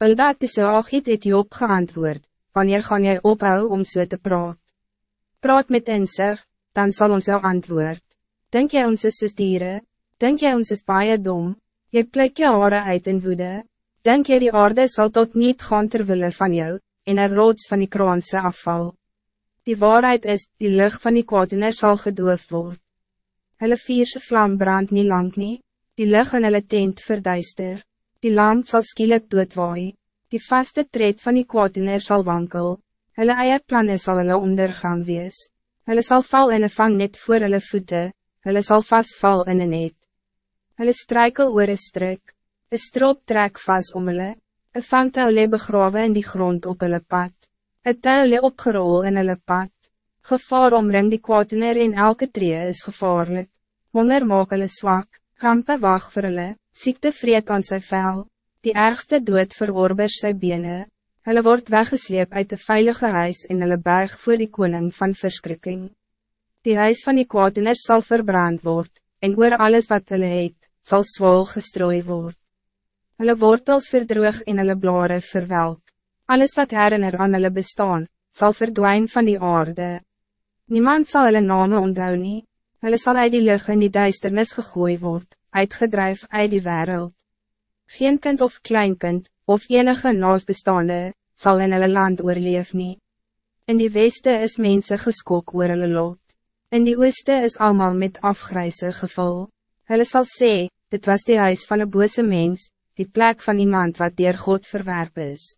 Bildad die Seagit het Job geantwoord, wanneer gaan jy ophou om so te praat? Praat met inzicht, dan zal ons jou antwoord. Denk jy ons is soos dieren? Denk jy ons is baie dom? Jy plek je hare uit in woede? Denk jy die aarde zal tot niet gaan terwille van jou, en er rots van die kroonse afval? Die waarheid is, die lucht van die kwaadener zal gedoof word. Hulle vierse vlam brand niet lang nie, die lucht in hulle tent verduister, die lamp zal skielik doodwaai, die vaste tred van die kwaadener zal wankel, hulle eie planne sal hulle ondergaan wees, hulle sal val in een vangnet voor hulle voete, hulle sal vastval in een net. Hulle strijkel oor een strik, een strop trek vast om hulle, een vangtou le begrawe in die grond op hulle pad, een touw le opgerol in hulle pad, gevaar omring die kwaadener in elke tree is gevaarlijk, honger maak hulle zwak, rampe wacht vir hulle, ziekte vreet aan sy vel, die ergste dood verorbers sy bene, hulle word weggesleep uit de veilige huis in hulle berg voor die koning van verschrikking. Die huis van die kwaadeners zal verbrand worden, en oor alles wat hulle het, sal zwol gestrooi word. Hulle wortels verdroog en hulle blare verwelk. Alles wat herinner aan hulle bestaan, zal verdwijnen van die aarde. Niemand zal hulle name onthou nie, hulle sal uit die lucht in die duisternis gegooi word, uitgedrijf uit die wereld. Geen kind of kleinkind, of enige naasbestaande, zal in hulle land oorleef nie. In die weste is mensen geskok oor hulle lot. In die ooste is allemaal met afgrijze gevul. Hulle sal sê, dit was die huis van een bose mens, die plek van iemand wat dier God verwerp is.